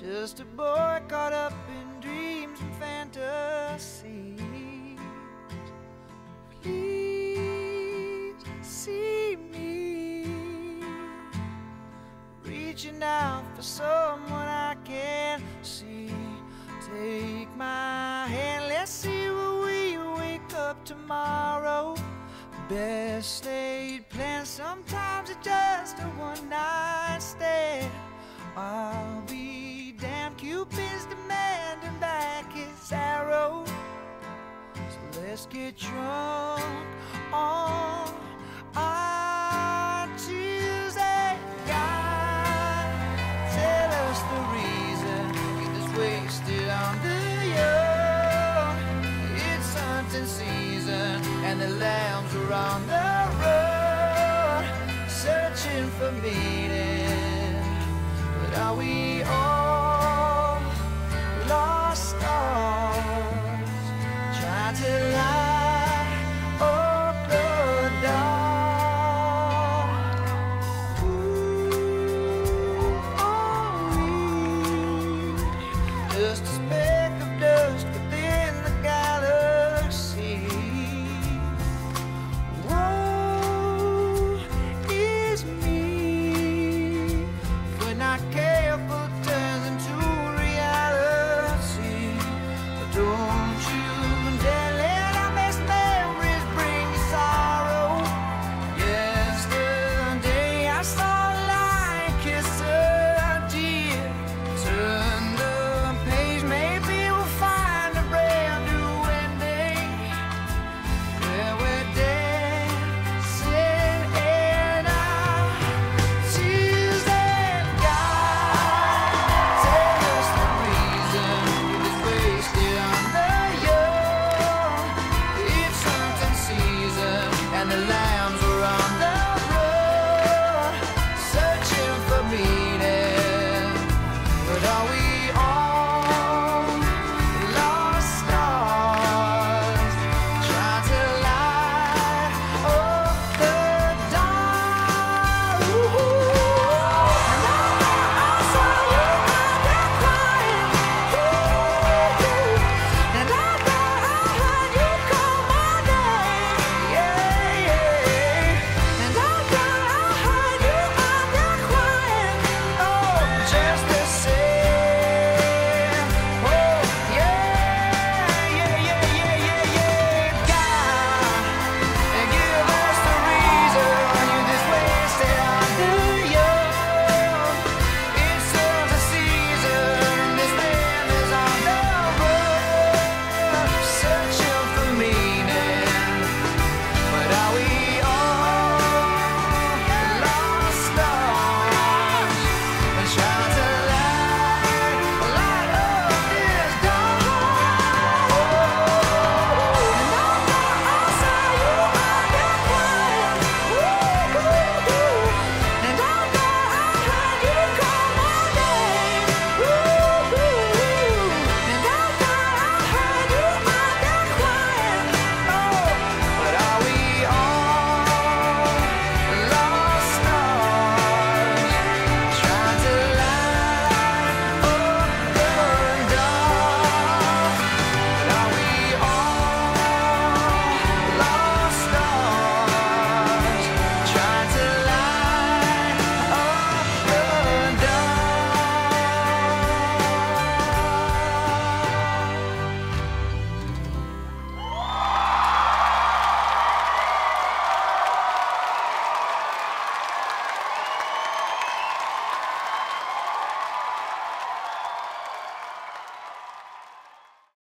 Just a boy caught up in dreams and fantasies. Please see me reaching out for someone I can't see. Take my hand, let's see where we wake up tomorrow. Best laid plans, sometimes it just Let's get drunk on our Tuesday. God, tell us the reason. Get this wasted on the young. It's hunting season, and the lambs are on the road, searching for meaning. But are we all?